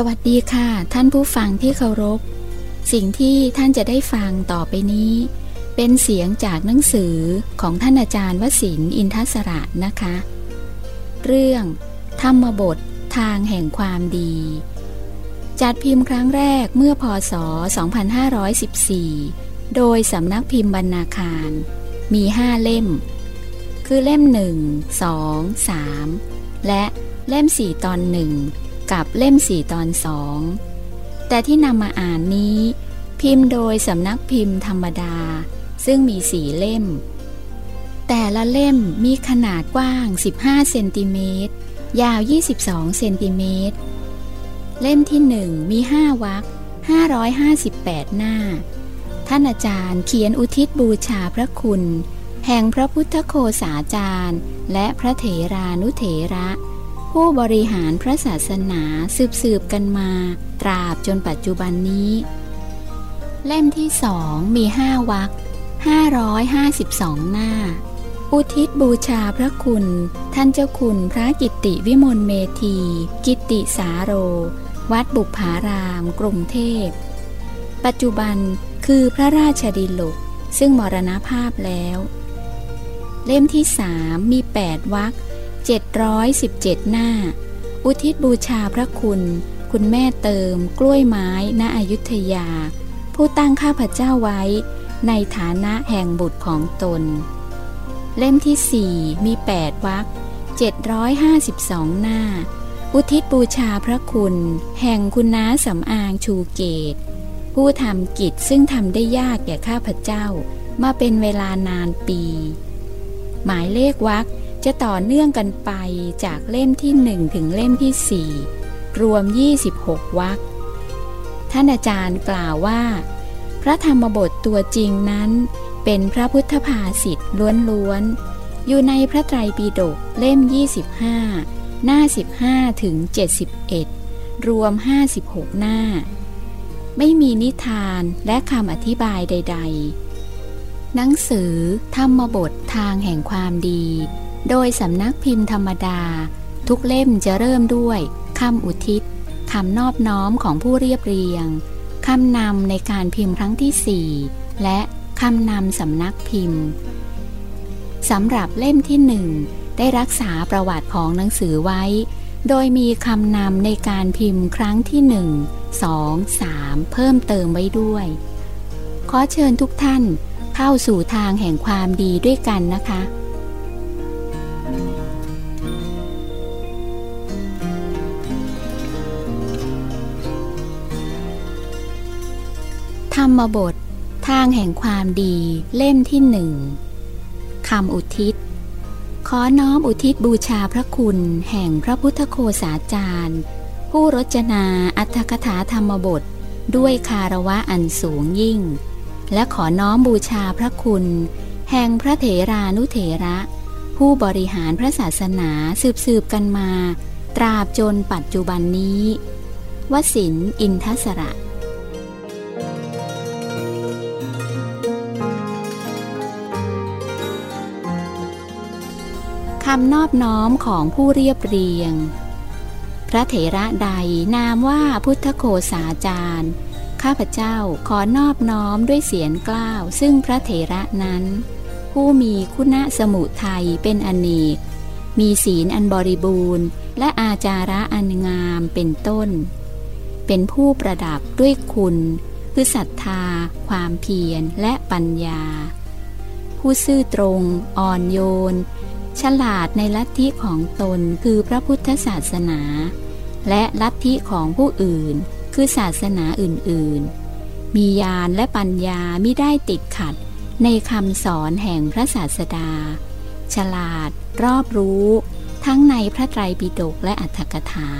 สวัสดีค่ะ ท่านผู้ฟังที่เคารพ สิ่งที่ท่านจะได้ฟังต่อไปนี้ เป็นเสียงจากหนังสือของท่านอาจารย์วสินอินทศระนะคะ เรื่อง ธรรมบททางแห่งความดี จัดพิมพ์ครั้งแรกเมื่อพศ 2514 โดยสำนักพิมพ์บรรณาคาร มีห้าเล่ม คือเล่มหนึ่งสองสามและเล่มสี่ตอนหนึ่ง กับเล่มสี่ตอนสอง แต่ที่นำมาอ่านนี้ พิมพ์โดยสำนักพิมพ์ธรรมดา ซึ่งมีสี่เล่ม แต่ละเล่มมีขนาดกว้าง 15 เซนติเมตร ยาว 22 เซนติเมตร เล่มที่หนึ่งมีห้าวรรค558 หน้า ท่านอาจารย์เขียนอุทิศบูชาพระคุณ แห่งพระพุทธโคสาจารย์ และพระเถรานุเถระ ผู้บริหารพระศาสนาสืบสืบกันมา ตราบจนปัจจุบันนี้ เล่มที่สองมีห้าวรรค552 หน้า อุทิศบูชาพระคุณ ท่านเจ้าคุณพระกิติวิมลเมธี กิตติสาโร วัดบุพารามกรุงเทพ ปัจจุบันคือพระราชดิลก ซึ่งมรณภาพแล้ว เล่มที่สามมี 8วรรค 717 หน้า อุทิศบูชาพระคุณ คุณแม่เติม กล้วยไม้ณอยุธยา ผู้ตั้งข้าพเจ้าไว้ ในฐานะแห่งบุตรของตน เล่มที่สี่มี 8วรรค752 หน้า อุทิศบูชาพระคุณ แห่งคุณน้าสำอางชูเกต ผู้ทำกิจซึ่งทำได้ยากแก่ข้าพเจ้า มาเป็นเวลานานปี หมายเลขวรรค จะต่อเนื่องกันไปจากเล่มที่หนึ่งถึงเล่มที่สี่รวม 26วรรคท่านอาจารย์กล่าวว่า พระธรรมบทตัวจริงนั้น เป็นพระพุทธภาษิตล้วนๆ อยู่ในพระไตรปิฎกเล่ม 25 หน้า 15 ถึง 71 รวม 56 หน้า ไม่มีนิทานและคำอธิบายใด ๆ หนังสือธรรมบททางแห่งความดี โดยสำนักพิมพ์ธรรมดา ทุกเล่มจะเริ่มด้วยคำอุทิศคำนอบน้อมของผู้เรียบเรียงคำนำในการพิมพ์ครั้งที่สี่และคำนำสำนักพิมพ์สำหรับเล่มที่หนึ่งได้รักษาประวัติของหนังสือไว้ โดยมีคำนำในการพิมพ์ครั้งที่หนึ่งสองสามเพิ่มเติมไว้ด้วย ขอเชิญทุกท่านเข้าสู่ทางแห่งความดีด้วยกันนะคะ ธรรมบท ทางแห่งความดีเล่มที่หนึ่งคำอุทิศ ขอน้อมอุทิศบูชาพระคุณแห่งพระพุทธโคสาจารย์ ผู้รจนาอัตถกถาธรรมบท ด้วยคารวะอันสูงยิ่ง และขอน้อมบูชาพระคุณ แห่งพระเถรานุเถระ ผู้บริหารพระศาสนาสืบสืบกันมา ตราบจนปัจจุบันนี้ วสินอินทสระำนอบน้อมของผู้เรียบเรียง พระเถระใดนามว่าพุทธโคสาจารย์ข้าพเจ้าขอนอบน้อมด้วยเสียงกล้าว ซึ่งพระเถระนั้น ผู้มีคุณสมุทัยเป็นอเนก มีศีลอันบริบูรณ์ และอาจาระอันงามเป็นต้น เป็นผู้ประดับด้วยคุณ คือศรัทธา ความเพียรและปัญญา ผู้ซื่อตรง อ่อนโยน ฉลาดในลัทธิของตนคือพระพุทธศาสนา และลัทธิของผู้อื่น คือศาสนาอื่นๆ มีญาณและปัญญาไม่ได้ติดขัดในคำสอนแห่งพระศาสดา ฉลาด รอบรู้ ทั้งในพระไตรปิฎกและอัตถกถา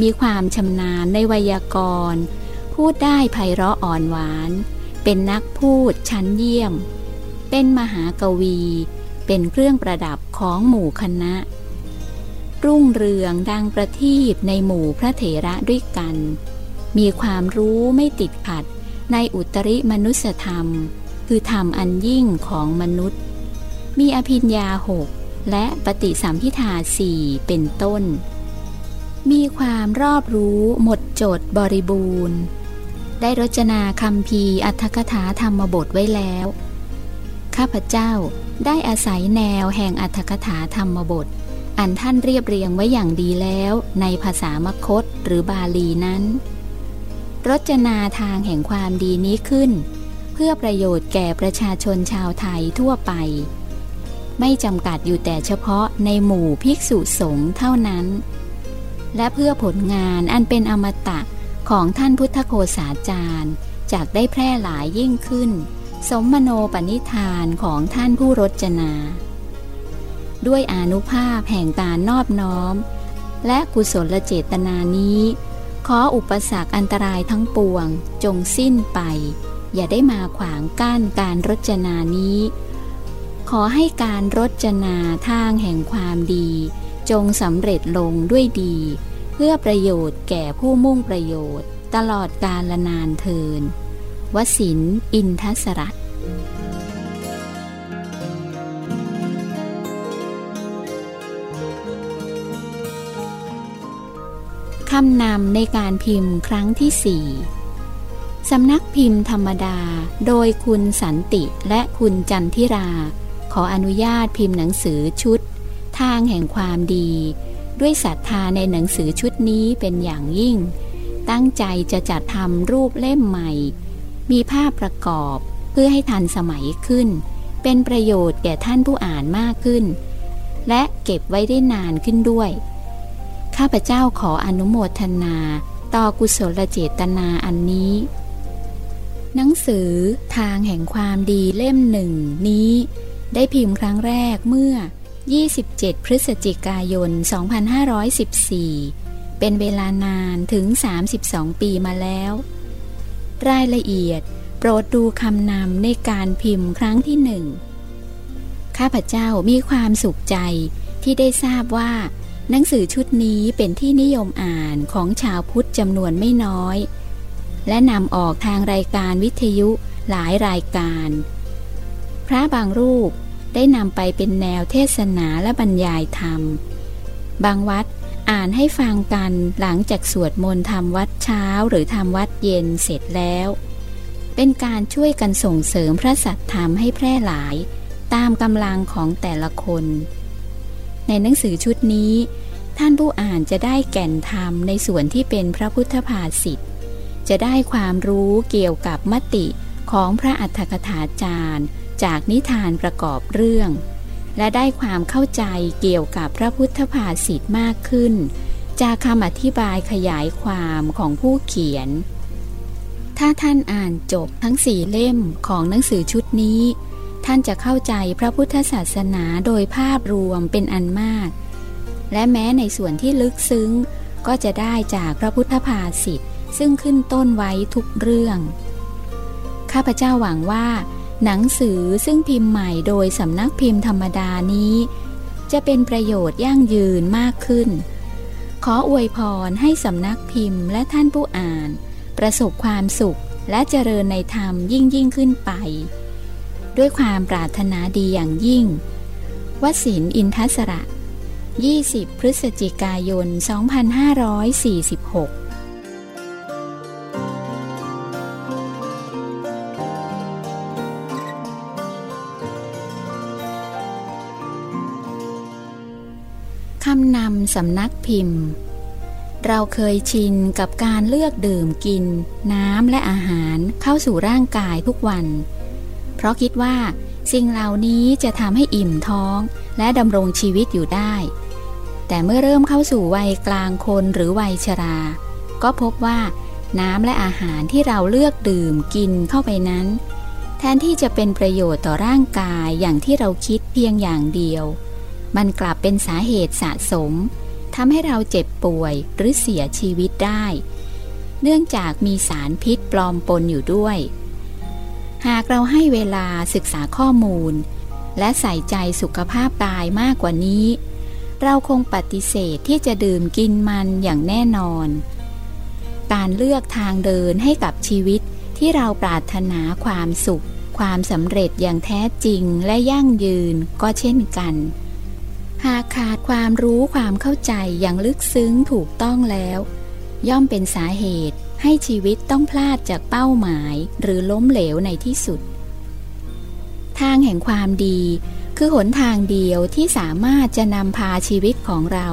มีความชำนาญในไวยากรณ์ พูดได้ไพเราะอ่อนหวาน เป็นนักพูดชั้นเยี่ยม เป็นมหากวี เป็นเครื่องประดับของหมู่คณะ รุ่งเรืองดังประทีปในหมู่พระเถระด้วยกัน มีความรู้ไม่ติดขัดในอุตริมนุสธรรม คือธรรมอันยิ่งของมนุษย์ มีอภิญญาหกและปฏิสัมพิทาสี่เป็นต้น มีความรอบรู้หมดจดบริบูรณ์ ได้รจนาคำพีอัธกถาธรรมบทไว้แล้ว ข้าพเจ้าได้อาศัยแนวแห่งอัธกถาธรรมบท อันท่านเรียบเรียงไว้อย่างดีแล้วในภาษามคตหรือบาลีนั้น รจนาทางแห่งความดีนี้ขึ้น เพื่อประโยชน์แก่ประชาชนชาวไทยทั่วไป ไม่จำกัดอยู่แต่เฉพาะในหมู่ภิกษุสงฆ์เท่านั้น และเพื่อผลงานอันเป็นอมตะของท่านพุทธโคสาจารย์ จากได้แพร่หลายยิ่งขึ้น สมมโนปณิธานของท่านผู้รจนา ด้วยอนุภาพแห่งการนอบน้อม และกุศลเจตนานี้ ขออุปสรรคอันตรายทั้งปวงจงสิ้นไป อย่าได้มาขวางกั้นการรจนานี้ ขอให้การรจนาทางแห่งความดี จงสำเร็จลงด้วยดี เพื่อประโยชน์แก่ผู้มุ่งประโยชน์ ตลอดกาลนานเทิน วสินอินทสรัตคำนำในการพิมพ์ครั้งที่สี่สำนักพิมพ์ธรรมดา โดยคุณสันติและคุณจันทิรา ขออนุญาตพิมพ์หนังสือชุด ทางแห่งความดี ด้วยศรัทธาในหนังสือชุดนี้เป็นอย่างยิ่ง ตั้งใจจะจัดทำรูปเล่มใหม่ มีภาพประกอบเพื่อให้ทันสมัยขึ้น เป็นประโยชน์แก่ท่านผู้อ่านมากขึ้น และเก็บไว้ได้นานขึ้นด้วย ข้าพเจ้าขออนุโมทนา ต่อกุศลเจตนาอันนี้ หนังสือทางแห่งความดีเล่มหนึ่งนี้ ได้พิมพ์ครั้งแรกเมื่อ 27 พฤศจิกายน 2514 เป็นเวลานานถึง 32 ปีมาแล้ว รายละเอียด โปรดดูคำนำในการพิมพ์ครั้งที่หนึ่งข้าพเจ้ามีความสุขใจที่ได้ทราบว่า หนังสือชุดนี้เป็นที่นิยมอ่านของชาวพุทธจำนวนไม่น้อย และนำออกทางรายการวิทยุหลายรายการ พระบางรูปได้นำไปเป็นแนวเทศนาและบรรยายธรรม บางวัด อ่านให้ฟังกันหลังจากสวดมนต์ทำวัดเช้าหรือทำวัดเย็นเสร็จแล้ว เป็นการช่วยกันส่งเสริมพระสัตธรรมให้แพร่หลาย ตามกำลังของแต่ละคน ในหนังสือชุดนี้ ท่านผู้อ่านจะได้แก่นธรรมในส่วนที่เป็นพระพุทธภาษิตจะได้ความรู้เกี่ยวกับมติของพระอัฏฐกถาจารย์ จากนิทานประกอบเรื่อง และได้ความเข้าใจเกี่ยวกับพระพุทธภาษิตมากขึ้น จากคำอธิบายขยายความของผู้เขียน ถ้าท่านอ่านจบทั้งสี่เล่มของหนังสือชุดนี้ ท่านจะเข้าใจพระพุทธศาสนาโดยภาพรวมเป็นอันมาก และแม้ในส่วนที่ลึกซึ้ง ก็จะได้จากพระพุทธภาษิตซึ่งขึ้นต้นไว้ทุกเรื่อง ข้าพเจ้าหวังว่า หนังสือซึ่งพิมพ์ใหม่โดยสำนักพิมพ์ธรรมดานี้ จะเป็นประโยชน์ยั่งยืนมากขึ้น ขออวยพรให้สำนักพิมพ์และท่านผู้อ่าน ประสบความสุขและเจริญในธรรมยิ่งยิ่งขึ้นไป ด้วยความปรารถนาดีอย่างยิ่งวสินอินทศระ 20 พฤศจิกายน 2546 สำนักพิมพ์ เราเคยชินกับการเลือกดื่มกิน น้ำและอาหารเข้าสู่ร่างกายทุกวัน เพราะคิดว่า สิ่งเหล่านี้จะทำให้อิ่มท้องและดำรงชีวิตอยู่ได้ แต่เมื่อเริ่มเข้าสู่วัยกลางคนหรือวัยชรา ก็พบว่าน้ำและอาหารที่เราเลือกดื่มกินเข้าไปนั้น แทนที่จะเป็นประโยชน์ต่อร่างกายอย่างที่เราคิดเพียงอย่างเดียว มันกลับเป็นสาเหตุสะสมทำให้เราเจ็บป่วยหรือเสียชีวิตได้ เนื่องจากมีสารพิษปลอมปนอยู่ด้วย หากเราให้เวลาศึกษาข้อมูล และใส่ใจสุขภาพกายมากกว่านี้ เราคงปฏิเสธที่จะดื่มกินมันอย่างแน่นอน การเลือกทางเดินให้กับชีวิตที่เราปรารถนาความสุข ความสำเร็จอย่างแท้จริงและยั่งยืนก็เช่นกัน หากขาดความรู้ความเข้าใจอย่างลึกซึ้งถูกต้องแล้ว ย่อมเป็นสาเหตุให้ชีวิตต้องพลาดจากเป้าหมายหรือล้มเหลวในที่สุด ทางแห่งความดี คือหนทางเดียวที่สามารถจะนำพาชีวิตของเรา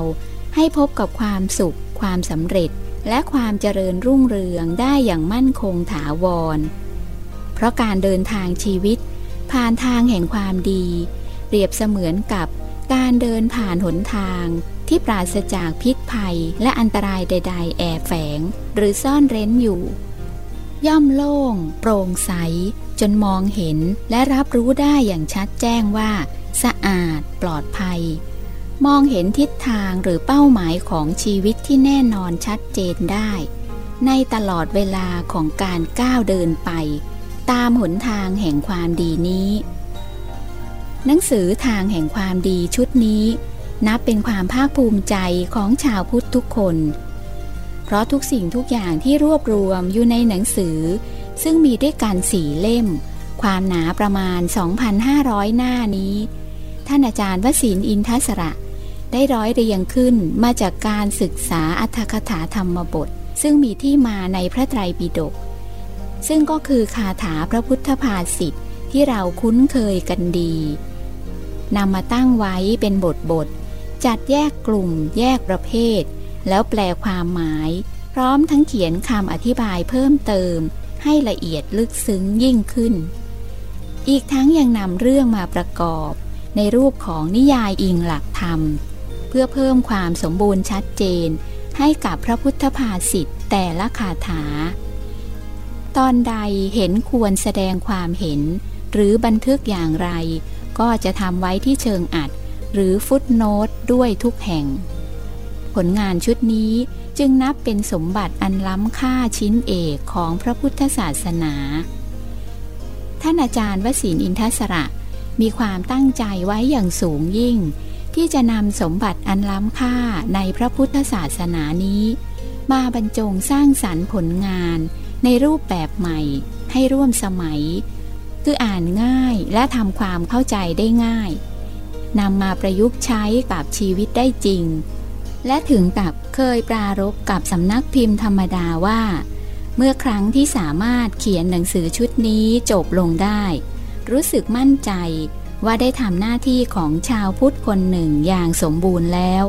ให้พบกับความสุข ความสำเร็จ และความเจริญรุ่งเรืองได้อย่างมั่นคงถาวร เพราะการเดินทางชีวิต ผ่านทางแห่งความดี เปรียบเสมือนกับ การเดินผ่านหนทางที่ปราศจากพิษภัยและอันตรายใด ๆ แอบแฝง หรือซ่อนเร้นอยู่ ย่อมโล่ง โปร่งใส จนมองเห็นและรับรู้ได้อย่างชัดแจ้งว่า สะอาด ปลอดภัย มองเห็นทิศทางหรือเป้าหมายของชีวิตที่แน่นอนชัดเจนได้ ในตลอดเวลาของการก้าวเดินไป ตามหนทางแห่งความดีนี้ หนังสือทางแห่งความดีชุดนี้ นับเป็นความภาคภูมิใจของชาวพุทธทุกคน เพราะทุกสิ่งทุกอย่างที่รวบรวมอยู่ในหนังสือ ซึ่งมีด้วยกันสี่เล่ม ความหนาประมาณ 2,500 หน้านี้ ท่านอาจารย์วสินอินทศระ ได้ร้อยเรียงขึ้นมาจากการศึกษาอัธกถาธรรมบท ซึ่งมีที่มาในพระไตรปิฎกซึ่งก็คือคาถาพระพุทธภาษิตที่เราคุ้นเคยกันดี นำมาตั้งไว้เป็นบทบท จัดแยกกลุ่ม แยกประเภท แล้วแปลความหมาย พร้อมทั้งเขียนคำอธิบายเพิ่มเติม ให้ละเอียดลึกซึ้งยิ่งขึ้น อีกทั้งยังนำเรื่องมาประกอบ ในรูปของนิยายอิงหลักธรรม เพื่อเพิ่มความสมบูรณ์ชัดเจน ให้กับพระพุทธภาษิตแต่ละคาถา ตอนใดเห็นควรแสดงความเห็น หรือบันทึกอย่างไร ก็จะทำไว้ที่เชิงอัด หรือฟุตโนตด้วยทุกแห่ง ผลงานชุดนี้จึงนับเป็นสมบัติอันล้ำค่าชิ้นเอกของพระพุทธศาสนา ท่านอาจารย์วสินอินทศระ มีความตั้งใจไว้อย่างสูงยิ่ง ที่จะนำสมบัติอันล้ำค่าในพระพุทธศาสนานี้ มาบรรจงสร้างสรรค์ผลงานในรูปแบบใหม่ให้ร่วมสมัย คืออ่านง่ายและทำความเข้าใจได้ง่ายนำมาประยุกต์ใช้กับชีวิตได้จริง และถึงกับเคยปรารบกับสำนักพิมพ์ธรรมดาว่า เมื่อครั้งที่สามารถเขียนหนังสือชุดนี้จบลงได้ รู้สึกมั่นใจว่าได้ทำหน้าที่ของชาวพุทธคนหนึ่งอย่างสมบูรณ์แล้ว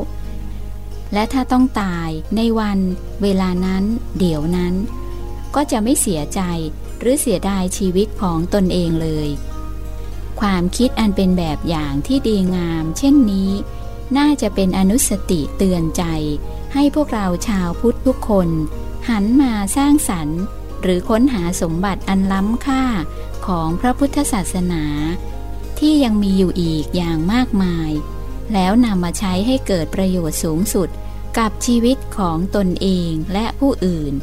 และถ้าต้องตายในวันเวลานั้น เดี๋ยวนั้น ก็จะไม่เสียใจ หรือเสียดายชีวิตของตนเองเลย ความคิดอันเป็นแบบอย่างที่ดีงาม เช่นนี้ น่าจะเป็นอนุสติเตือนใจ ให้พวกเราชาวพุทธทุกคน หันมาสร้างสรรค์ หรือค้นหาสมบัติอันล้ำค่าของพระพุทธศาสนา ที่ยังมีอยู่อีกอย่างมากมาย แล้วนำมาใช้ให้เกิดประโยชน์สูงสุดกับชีวิตของตนเองและผู้อื่น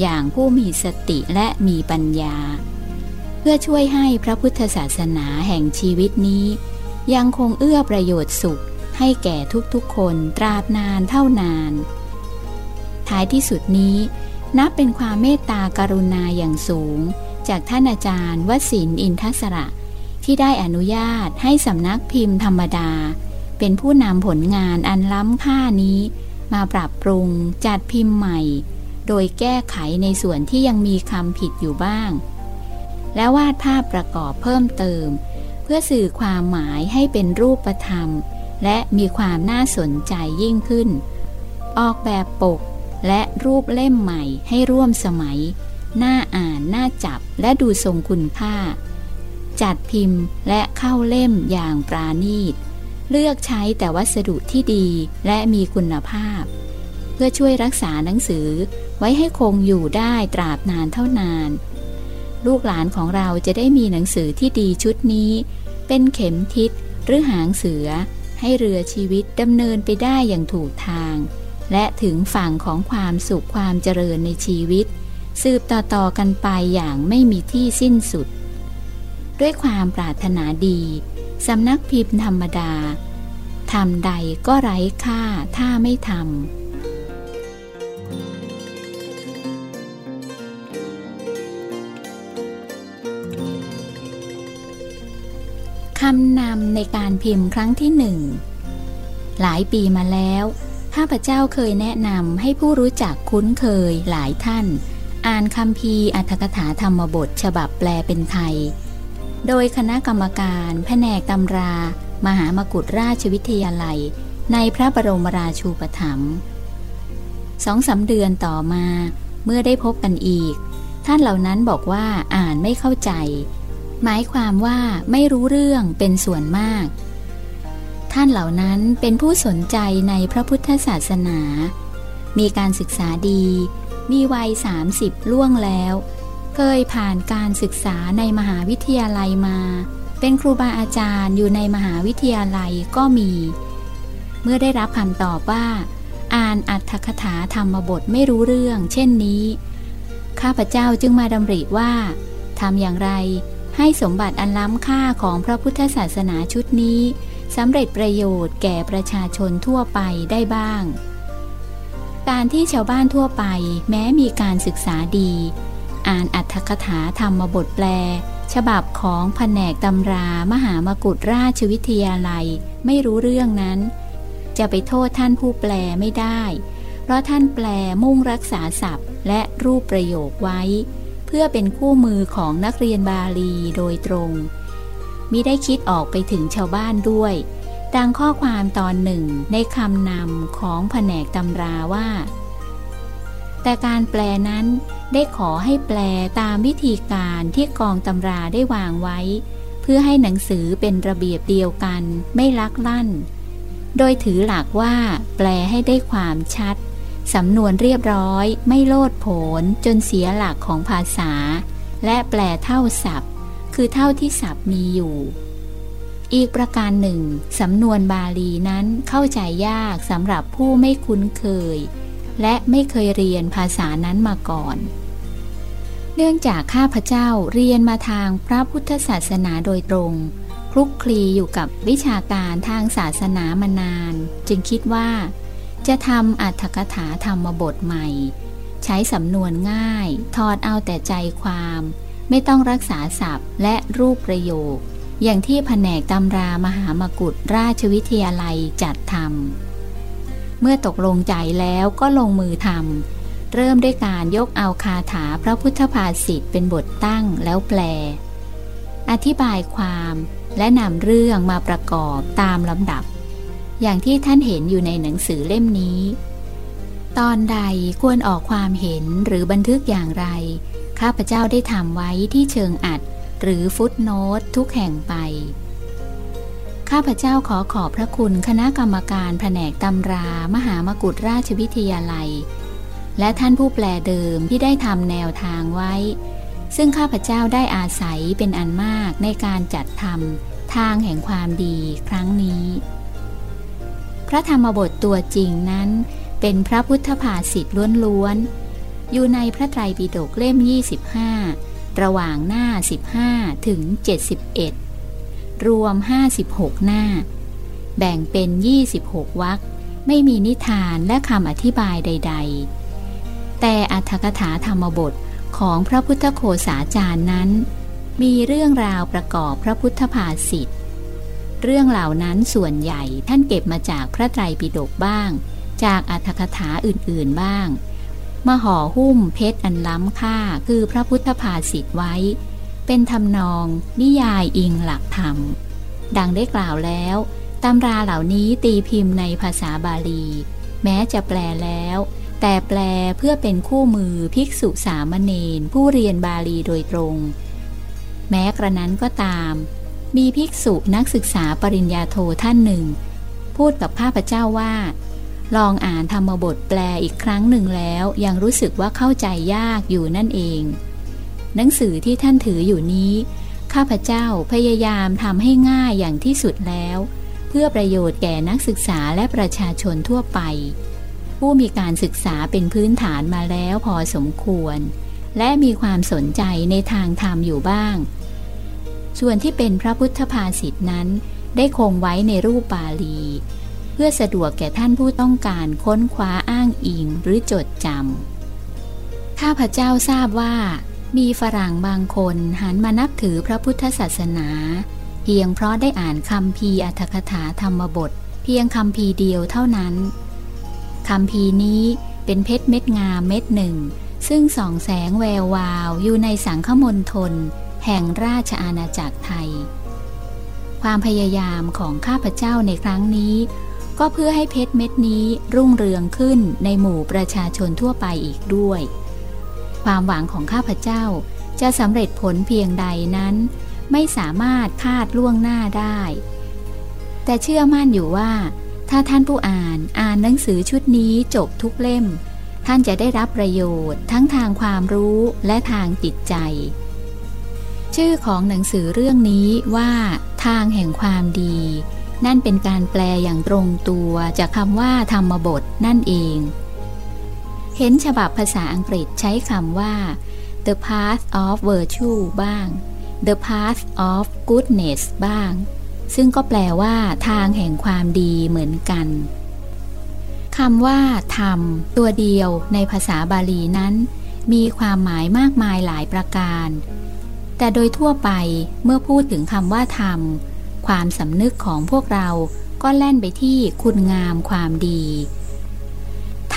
อย่างผู้มีสติและมีปัญญา เพื่อช่วยให้พระพุทธศาสนาแห่งชีวิตนี้ ยังคงเอื้อประโยชน์สุขให้แก่ทุกๆคนตราบนานเท่านาน ท้ายที่สุดนี้ นับเป็นความเมตตากรุณาอย่างสูง จากท่านอาจารย์วสินอินทศระ ที่ได้อนุญาตให้สำนักพิมพ์ธรรมดา เป็นผู้นำผลงานอันล้ำค่านี้ มาปรับปรุงจัดพิมพ์ใหม่ โดยแก้ไขในส่วนที่ยังมีคำผิดอยู่บ้าง และวาดภาพประกอบเพิ่มเติม เพื่อสื่อความหมายให้เป็นรูปธรรม และมีความน่าสนใจยิ่งขึ้น ออกแบบปกและรูปเล่มใหม่ให้ร่วมสมัย น่าอ่าน น่าจับและดูทรงคุณค่า จัดพิมพ์และเข้าเล่มอย่างปราณีต เลือกใช้แต่วัสดุที่ดีและมีคุณภาพ เพื่อช่วยรักษาหนังสือ ไว้ให้คงอยู่ได้ตราบนานเท่านาน ลูกหลานของเราจะได้มีหนังสือที่ดีชุดนี้ เป็นเข็มทิศหรือหางเสือ ให้เรือชีวิตดำเนินไปได้อย่างถูกทาง และถึงฝั่งของความสุขความเจริญในชีวิต สืบต่อๆกันไปอย่างไม่มีที่สิ้นสุด ด้วยความปรารถนาดีสำนักพิมพ์ธรรมดาทำใดก็ไร้ค่าถ้าไม่ทำ คำนำในการพิมพ์ครั้งที่หนึ่ง หลายปีมาแล้ว ข้าพเจ้าเคยแนะนำให้ผู้รู้จักคุ้นเคยหลายท่าน อ่านคำพีอัตถกถาธรรมบทฉบับแปลเป็นไทย โดยคณะกรรมการแผนกตำรา มหามกุฏราชวิทยาลัย ในพระบรมราชูปถัมภ์สองสาเดือนต่อมา เมื่อได้พบกันอีก ท่านเหล่านั้นบอกว่าอ่านไม่เข้าใจ หมายความว่าไม่รู้เรื่องเป็นส่วนมาก ท่านเหล่านั้นเป็นผู้สนใจในพระพุทธศาสนา มีการศึกษาดี มีวัย 30 ล่วงแล้ว เคยผ่านการศึกษาในมหาวิทยาลัยมา เป็นครูบาอาจารย์อยู่ในมหาวิทยาลัยก็มี เมื่อได้รับคำตอบว่า อ่านอัตถคถาธรรมบทไม่รู้เรื่อง เช่นนี้ ข้าพเจ้าจึงมาดำริว่าทำอย่างไร ให้สมบัติอันล้ำค่าของพระพุทธศาสนาชุดนี้สำเร็จประโยชน์แก่ประชาชนทั่วไปได้บ้าง การที่ชาวบ้านทั่วไปแม้มีการศึกษาดี อ่านอัตถกถาธรรมบทแปล ฉบับของแผนกตำรามหามกุฏราชวิทยาลัยไม่รู้เรื่องนั้น จะไปโทษท่านผู้แปลไม่ได้ เพราะท่านแปลมุ่งรักษาศัพท์และรูปประโยคไว้ พื่อเป็นคู่มือของนักเรียนบาลีโดยตรงมิได้คิดออกไปถึงชาวบ้านด้วย ดังข้อความตอนหนึ่งในคำนำของแผนกตำราว่า แต่การแปลนั้นได้ขอให้แปลตามวิธีการที่กองตำราได้วางไว้ เพื่อให้หนังสือเป็นระเบียบเดียวกันไม่ลักลั่น โดยถือหลักว่า แปลให้ได้ความชัด สำนวนเรียบร้อย ไม่โลดโผนจนเสียหลักของภาษา และแปลเท่าศัพท์ คือเท่าที่ศัพท์มีอยู่ อีกประการหนึ่ง สำนวนบาลีนั้นเข้าใจยากสำหรับผู้ไม่คุ้นเคย และไม่เคยเรียนภาษานั้นมาก่อน เนื่องจากข้าพเจ้าเรียนมาทางพระพุทธศาสนาโดยตรงคลุกคลีอยู่กับวิชาการทางศาสนามานาน จึงคิดว่า จะทำอัตถกถาธรรมบทใหม่ ใช้สำนวนง่าย ทอดเอาแต่ใจความ ไม่ต้องรักษาศัพท์และรูปประโยค อย่างที่แผนกตำรามหามกุฏราชวิทยาลัยจัดทำเมื่อตกลงใจแล้วก็ลงมือทำเริ่มด้วยการยกเอาคาถาพระพุทธภาษิตเป็นบทตั้งแล้วแปล อธิบายความและนำเรื่องมาประกอบตามลำดับ อย่างที่ท่านเห็นอยู่ในหนังสือเล่มนี้ ตอนใดควรออกความเห็นหรือบันทึกอย่างไร ข้าพเจ้าได้ทำไว้ที่เชิงอัด หรือฟุตโนตทุกแห่งไป ข้าพเจ้าขอขอบพระคุณคณะกรรมการแผนกตำรามหามกุฏราชวิทยาลัย และท่านผู้แปลเดิมที่ได้ทำแนวทางไว้ ซึ่งข้าพเจ้าได้อาศัยเป็นอันมากในการจัดทำทางแห่งความดีครั้งนี้ ระธรรมบทตัวจริงนั้น เป็นพระพุทธภาษิตล้วนๆ อยู่ในพระไตรปิฎกเล่ม 25 ระหว่างหน้า 15 ถึง 71 รวม 56 หน้า แบ่งเป็น 26 วรรคไม่มีนิทานและคำอธิบายใด ๆ แต่อัธกถาธรรมบทของพระพุทธโคสาจารย์นั้น มีเรื่องราวประกอบพระพุทธภาษิต เรื่องเหล่านั้นส่วนใหญ่ท่านเก็บมาจากพระไตรปิฎกบ้าง จากอัธกถาอื่นๆบ้างมาห่อหุ้มเพชรอันล้ำค่าคือพระพุทธภาษิตไว้ เป็นทำนองนิยายอิงหลักธรรม ดังได้กล่าวแล้วตำราเหล่านี้ตีพิมพ์ในภาษาบาลี แม้จะแปลแล้ว แต่แปลเพื่อเป็นคู่มือภิกษุสามเณรผู้เรียนบาลีโดยตรง แม้กระนั้นก็ตาม มีภิกษุนักศึกษาปริญญาโทท่านหนึ่ง พูดกับข้าพเจ้าว่า ลองอ่านธรรมบทแปลอีกครั้งหนึ่งแล้ว ยังรู้สึกว่าเข้าใจยากอยู่นั่นเอง หนังสือที่ท่านถืออยู่นี้ ข้าพเจ้าพยายามทำให้ง่ายอย่างที่สุดแล้ว เพื่อประโยชน์แก่นักศึกษาและประชาชนทั่วไป ผู้มีการศึกษาเป็นพื้นฐานมาแล้วพอสมควร และมีความสนใจในทางธรรมอยู่บ้าง ส่วนที่เป็นพระพุทธภาษิตนั้น ได้คงไว้ในรูปบาลี เพื่อสะดวกแก่ท่านผู้ต้องการค้นคว้าอ้างอิงหรือจดจำข้าพเจ้าทราบว่า มีฝรั่งบางคนหันมานับถือพระพุทธศาสนา เพียงเพราะได้อ่านคำพีอัตถกถาธรรมบท เพียงคำพีเดียวเท่านั้นคำพีนี้เป็นเพชรเม็ดงามเม็ดหนึ่ง ซึ่งส่องแสงแวววาวอยู่ในสังฆมณฑล แห่งราชอาณาจักรไทย ความพยายามของข้าพเจ้าในครั้งนี้ ก็เพื่อให้เพชรเม็ดนี้รุ่งเรืองขึ้นในหมู่ประชาชนทั่วไปอีกด้วย ความหวังของข้าพเจ้าจะสำเร็จผลเพียงใดนั้น ไม่สามารถคาดล่วงหน้าได้ แต่เชื่อมั่นอยู่ว่า ถ้าท่านผู้อ่านอ่านหนังสือชุดนี้จบทุกเล่ม ท่านจะได้รับประโยชน์ทั้งทางความรู้และทางจิตใจ ชื่อของหนังสือเรื่องนี้ว่า ทางแห่งความดี นั่นเป็นการแปลอย่างตรงตัวจากคำว่าธรรมบทนั่นเอง เห็นฉบับภาษาอังกฤษใช้คำว่า the path of virtue บ้าง the path of goodness บ้าง ซึ่งก็แปลว่าทางแห่งความดีเหมือนกันคำว่า ธรรม ตัวเดียวในภาษาบาลีนั้น มีความหมายมากมายหลายประการ แต่โดยทั่วไปเมื่อพูดถึงคำว่าธรรม ความสำนึกของพวกเราก็แล่นไปที่คุณงามความดี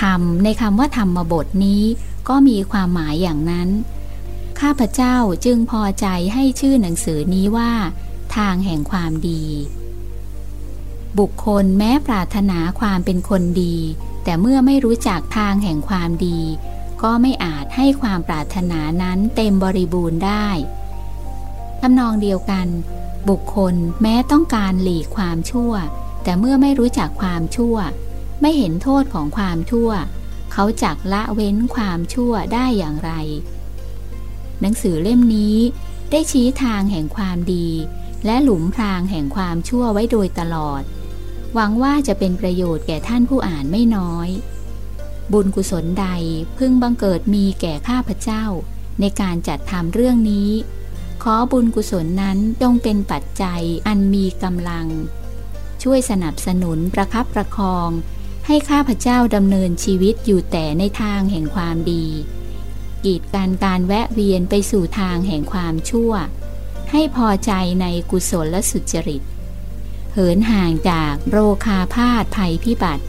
ธรรมในคำว่าธรรมบทนี้ก็มีความหมายอย่างนั้น ข้าพเจ้าจึงพอใจให้ชื่อหนังสือนี้ว่า ทางแห่งความดี บุคคลแม้ปรารถนาความเป็นคนดี แต่เมื่อไม่รู้จักทางแห่งความดี ก็ไม่อาจให้ความปรารถนานั้นเต็มบริบูรณ์ได้ ทำนองเดียวกัน บุคคลแม้ต้องการหลีกความชั่ว แต่เมื่อไม่รู้จักความชั่ว ไม่เห็นโทษของความชั่ว เขาจักละเว้นความชั่วได้อย่างไร หนังสือเล่มนี้ได้ชี้ทางแห่งความดี และหลุมพรางแห่งความชั่วไว้โดยตลอด หวังว่าจะเป็นประโยชน์แก่ท่านผู้อ่านไม่น้อย บุญกุศลใดพึ่งบังเกิดมีแก่ข้าพเจ้า ในการจัดทำเรื่องนี้ ขอบุญกุศลนั้นจงเป็นปัจจัยอันมีกำลัง ช่วยสนับสนุนประคับประคอง ให้ข้าพเจ้าดำเนินชีวิตอยู่แต่ในทางแห่งความดี กีดการการแวะเวียนไปสู่ทางแห่งความชั่ว ให้พอใจในกุศลและสุจริต เหินห่างจากโรคาพาธภัยพิบัติ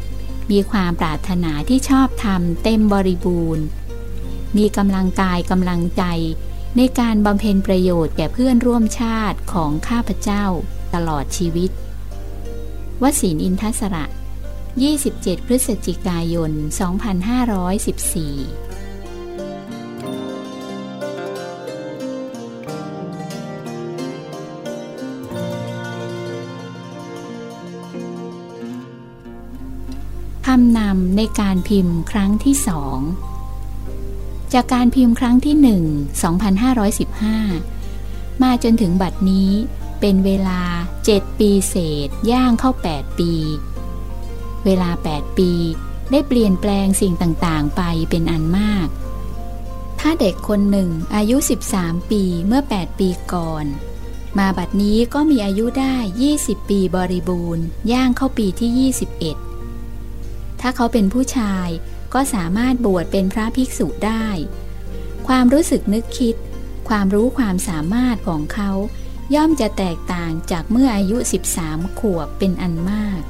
มีความปรารถนาที่ชอบธรรมเต็มบริบูรณ์ มีกำลังกายกำลังใจ ในการบำเพ็ญประโยชน์แก่เพื่อนร่วมชาติของข้าพเจ้าตลอดชีวิต วสินอินทศระ 27 พฤศจิกายน 2514คำนำในการพิมพ์ครั้งที่สอง จากการพิมพ์ครั้งที่หนึ่ง2515 มาจนถึงบัดนี้เป็นเวลา 7 ปีเศษ ย่างเข้า 8 ปี เวลา 8 ปี ได้เปลี่ยนแปลงสิ่งต่างๆ ไปเป็นอันมาก ถ้าเด็กคนหนึ่งอายุ 13 ปีเมื่อ 8 ปีก่อน มาบัดนี้ก็มีอายุได้ 20 ปีบริบูรณ์ ย่างเข้าปีที่ 21 ถ้าเขาเป็นผู้ชาย ก็สามารถบวชเป็นพระภิกษุได้ ความรู้สึกนึกคิด ความรู้ความสามารถของเขา ย่อมจะแตกต่างจากเมื่ออายุ 13 ขวบเป็นอันมาก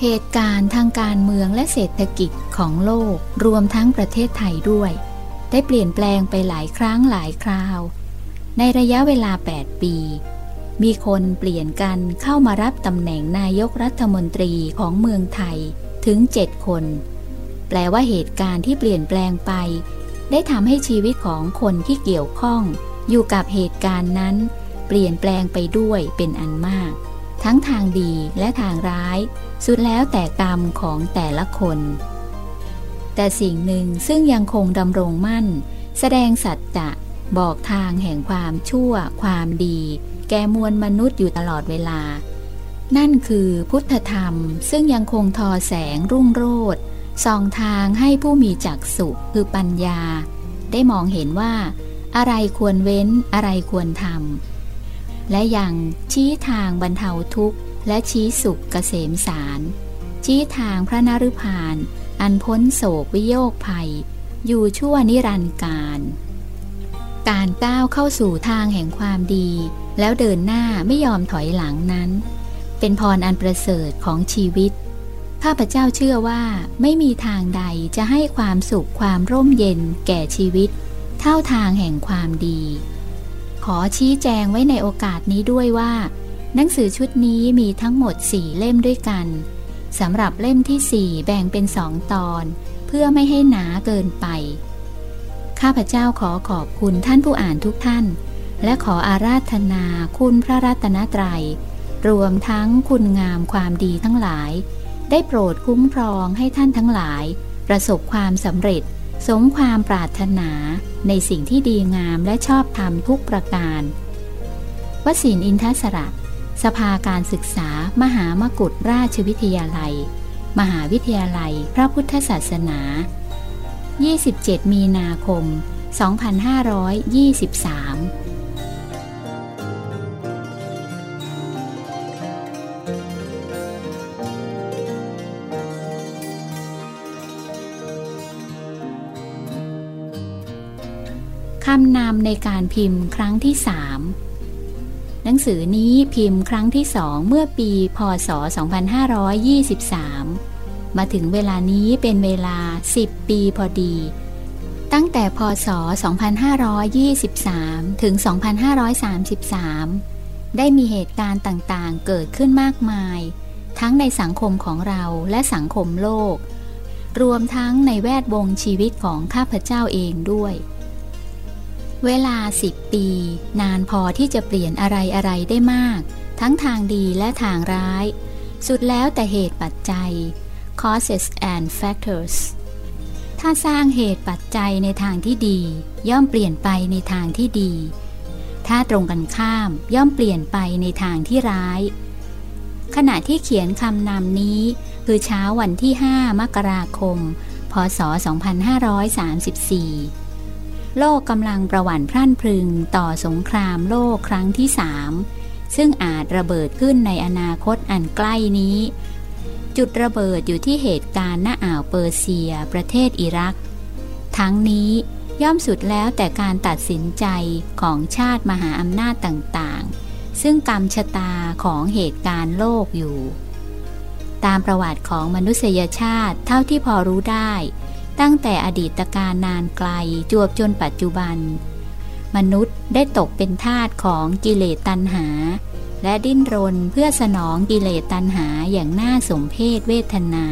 เหตุการณ์ทางการเมืองและเศรษฐกิจของโลกรวมทั้งประเทศไทยด้วย ได้เปลี่ยนแปลงไปหลายครั้งหลายคราว ในระยะเวลา 8 ปีมีคนเปลี่ยนกันเข้ามารับตำแหน่งนายกรัฐมนตรีของเมืองไทยถึง 7 คน แปลว่าเหตุการณ์ที่เปลี่ยนแปลงไป ได้ทำให้ชีวิตของคนที่เกี่ยวข้อง อยู่กับเหตุการณ์นั้น เปลี่ยนแปลงไปด้วยเป็นอันมาก ทั้งทางดีและทางร้าย สุดแล้วแต่กรรมของแต่ละคน แต่สิ่งหนึ่งซึ่งยังคงดำรงมั่น แสดงสัจจะบอกทางแห่งความชั่ว ความดี แก่มวลมนุษย์อยู่ตลอดเวลา นั่นคือพุทธธรรมซึ่งยังคงทอแสงรุ่งโรด ส่องทางให้ผู้มีจักสุคือปัญญา ได้มองเห็นว่า อะไรควรเว้นอะไรควรทำและยังชี้ทางบรรเทาทุกข์ และชี้สุขเกษมสาร ชี้ทางพระนรุพานอันพ้นโศกวิโยคภัย อยู่ชั่วนิรันดร์การ การก้าวเข้าสู่ทางแห่งความดี แล้วเดินหน้าไม่ยอมถอยหลังนั้น เป็นพรอันประเสริฐของชีวิต ข้าพเจ้าเชื่อว่าไม่มีทางใดจะให้ความสุขความร่มเย็นแก่ชีวิต เท่าทางแห่งความดี ขอชี้แจงไว้ในโอกาสนี้ด้วยว่า หนังสือชุดนี้มีทั้งหมดสี่เล่มด้วยกันสำหรับเล่มที่สี่แบ่งเป็นสองตอน เพื่อไม่ให้หนาเกินไป ข้าพเจ้าขอขอบคุณท่านผู้อ่านทุกท่าน และขออาราธนาคุณพระรัตนตรยัย รวมทั้งคุณงามความดีทั้งหลาย ได้โปรดคุ้มครองให้ท่านทั้งหลาย ประสบความสำเร็จ สมความปรารถนาในสิ่งที่ดีงามและชอบธรรมทุกประการวสินอินทศระ สภาการศึกษามหามกุฏราชวิทยาลัย มหาวิทยาลัยพระพุทธศาสนา 27 มีนาคม 2523ำนำในการพิมพ์ครั้งที่สามหนังสือนี้พิมพ์ครั้งที่สองเมื่อปีพศ 2523 มาถึงเวลานี้เป็นเวลา 10 ปีพอดี ตั้งแต่พศ 2523 ถึง 2533 ได้มีเหตุการณ์ต่างๆ เกิดขึ้นมากมาย ทั้งในสังคมของเราและสังคมโลก รวมทั้งในแวดวงชีวิตของข้าพเจ้าเองด้วย เวลาสิบปี นานพอที่จะเปลี่ยนอะไรอะไรได้มาก ทั้งทางดีและทางร้าย สุดแล้วแต่เหตุปัจจัย causes and factors ถ้าสร้างเหตุปัจจัยในทางที่ดี ย่อมเปลี่ยนไปในทางที่ดี ถ้าตรงกันข้ามย่อมเปลี่ยนไปในทางที่ร้าย ขณะที่เขียนคำนำนี้ คือเช้าวันที่ 5 มกราคม พศ 2534 โลกกำลังประวั่นพรั่นพรึงต่อสงครามโลกครั้งที่สามซึ่งอาจระเบิดขึ้นในอนาคตอันใกล้นี้ จุดระเบิดอยู่ที่เหตุการณ์หน้าอ่าวเปอร์เซียประเทศอิรัก ทั้งนี้ย่อมสุดแล้วแต่การตัดสินใจของชาติมหาอำนาจต่างๆ ซึ่งกรรมชะตาของเหตุการณ์โลกอยู่ ตามประวัติของมนุษยชาติเท่าที่พอรู้ได้ ตั้งแต่อดีตการนานไกลจวบจนปัจจุบัน มนุษย์ได้ตกเป็นทาสของกิเลสตัณหา และดิ้นรนเพื่อสนองกิเลสตัณหาอย่างน่าสมเพศเวทนา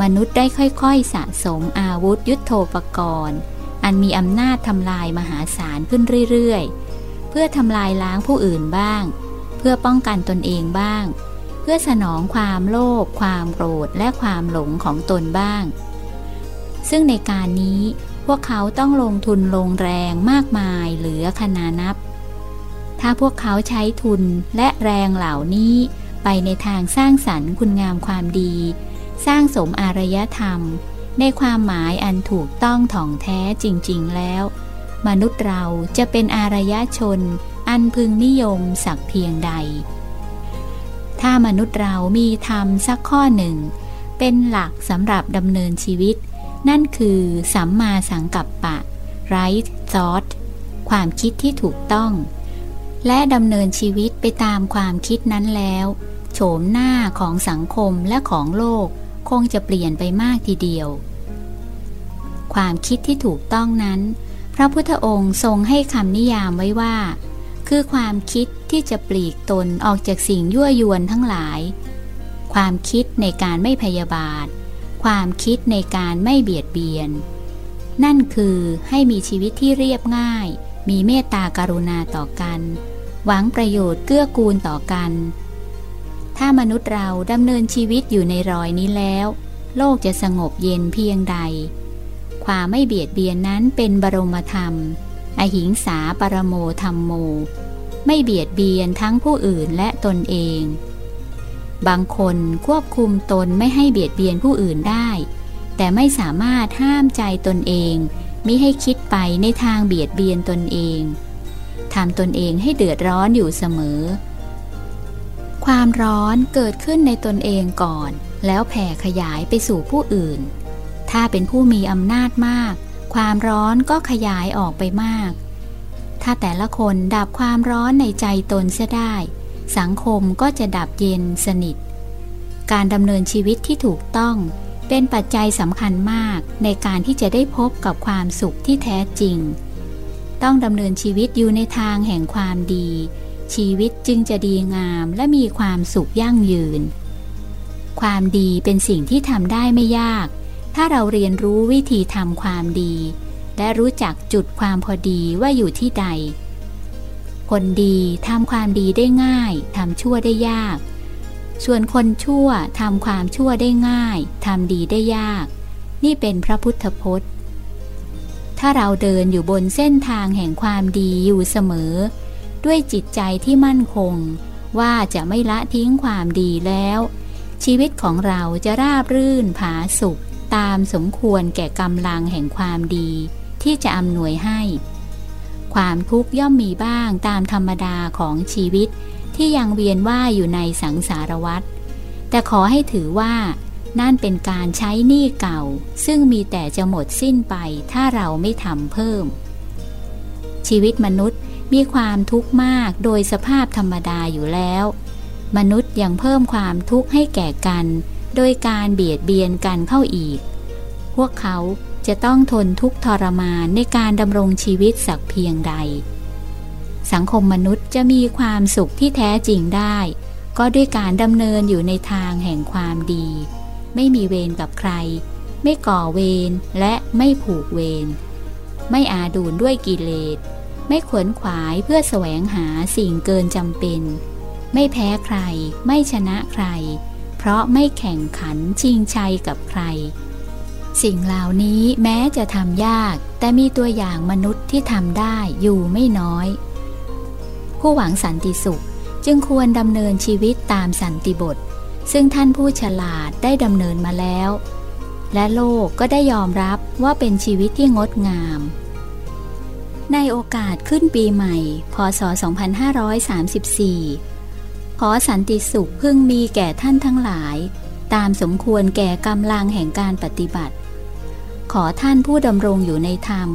มนุษย์ได้ค่อยๆสะสมอาวุธยุโทโธปกรณ์ อันมีอำนาจทำลายมหาศาลขึ้นเรื่อยๆ เพื่อทำลายล้างผู้อื่นบ้าง เพื่อป้องกันตนเองบ้าง เพื่อสนองความโลภความโกรธและความหลงของตนบ้าง ซึ่งในการนี้พวกเขาต้องลงทุนลงแรงมากมายเหลือขนานับ ถ้าพวกเขาใช้ทุนและแรงเหล่านี้ไปในทางสร้างสรรค์คุณงามความดี สร้างสมอารยธรรม ในความหมายอันถูกต้องถ่องแท้จริง ๆ แล้ว มนุษย์เราจะเป็นอารยชน อันพึงนิยมสักเพียงใด ถ้ามนุษย์เรามีธรรมสักข้อหนึ่ง เป็นหลักสำหรับดำเนินชีวิต นั่นคือสัมมาสังกัปปะ right thought ความคิดที่ถูกต้อง และดำเนินชีวิตไปตามความคิดนั้นแล้ว โฉมหน้าของสังคมและของโลกคงจะเปลี่ยนไปมากทีเดียว ความคิดที่ถูกต้องนั้น พระพุทธองค์ทรงให้คำนิยามไว้ว่า คือความคิดที่จะปลีกตนออกจากสิ่งยั่วยวนทั้งหลาย ความคิดในการไม่พยาบาท ความคิดในการไม่เบียดเบียน นั่นคือให้มีชีวิตที่เรียบง่าย มีเมตตากรุณาต่อกัน หวังประโยชน์เกื้อกูลต่อกัน ถ้ามนุษย์เราดำเนินชีวิตอยู่ในรอยนี้แล้ว โลกจะสงบเย็นเพียงใด ความไม่เบียดเบียนนั้นเป็นบรมธรรม อหิงสาปรโมธรรมโม ไม่เบียดเบียนทั้งผู้อื่นและตนเอง บางคนควบคุมตนไม่ให้เบียดเบียนผู้อื่นได้ แต่ไม่สามารถห้ามใจตนเองมิให้คิดไปในทางเบียดเบียนตนเองทำตนเองให้เดือดร้อนอยู่เสมอ ความร้อนเกิดขึ้นในตนเองก่อน แล้วแผ่ขยายไปสู่ผู้อื่น ถ้าเป็นผู้มีอำนาจมาก ความร้อนก็ขยายออกไปมาก ถ้าแต่ละคนดับความร้อนในใจตนเสียได้ สังคมก็จะดับเย็นสนิท การดำเนินชีวิตที่ถูกต้องเป็นปัจจัยสำคัญมากในการที่จะได้พบกับความสุขที่แท้จริง ต้องดำเนินชีวิตอยู่ในทางแห่งความดี ชีวิตจึงจะดีงามและมีความสุขยั่งยืน ความดีเป็นสิ่งที่ทำได้ไม่ยาก ถ้าเราเรียนรู้วิธีทำความดี และรู้จักจุดความพอดีว่าอยู่ที่ใด คนดีทำความดีได้ง่ายทำชั่วได้ยาก ส่วนคนชั่วทำความชั่วได้ง่ายทำดีได้ยาก นี่เป็นพระพุทธพจน์ ถ้าเราเดินอยู่บนเส้นทางแห่งความดีอยู่เสมอ ด้วยจิตใจที่มั่นคง ว่าจะไม่ละทิ้งความดีแล้ว ชีวิตของเราจะราบรื่นผาสุข ตามสมควรแก่กำลังแห่งความดี ที่จะอำนวยให้ ความทุกข์ย่อมมีบ้างตามธรรมดาของชีวิต ที่ยังเวียนว่ายอยู่ในสังสารวัฏแต่ขอให้ถือว่า นั่นเป็นการใช้หนี้เก่า ซึ่งมีแต่จะหมดสิ้นไปถ้าเราไม่ทำเพิ่ม ชีวิตมนุษย์มีความทุกข์มากโดยสภาพธรรมดาอยู่แล้ว มนุษย์ยังเพิ่มความทุกข์ให้แก่กัน โดยการเบียดเบียนกันเข้าอีก พวกเขา จะต้องทนทุกทรมานในการดำรงชีวิตสักเพียงใด สังคมมนุษย์จะมีความสุขที่แท้จริงได้ ก็ด้วยการดำเนินอยู่ในทางแห่งความดี ไม่มีเวรกับใคร ไม่ก่อเวรและไม่ผูกเวรไม่อาดูนด้วยกิเลส ไม่ขวนขวายเพื่อแสวงหาสิ่งเกินจำเป็น ไม่แพ้ใคร ไม่ชนะใคร เพราะไม่แข่งขันชิงชัยกับใคร สิ่งเหล่านี้แม้จะทำยาก แต่มีตัวอย่างมนุษย์ที่ทำได้อยู่ไม่น้อย ผู้หวังสันติสุขจึงควรดำเนินชีวิตตามสันติบท ซึ่งท่านผู้ฉลาดได้ดำเนินมาแล้ว และโลกก็ได้ยอมรับว่าเป็นชีวิตที่งดงาม ในโอกาสขึ้นปีใหม่ พศ 2534 ขอสันติสุขพึ่งมีแก่ท่านทั้งหลาย ตามสมควรแก่กำลังแห่งการปฏิบัติ ขอท่านผู้ดำรงอยู่ในธรรม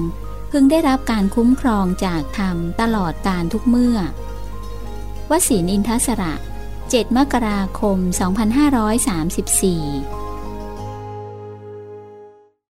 พึงได้รับการคุ้มครองจากธรรมตลอดการทุกเมื่อ วสีนินทสระ 7 มกราคม 2534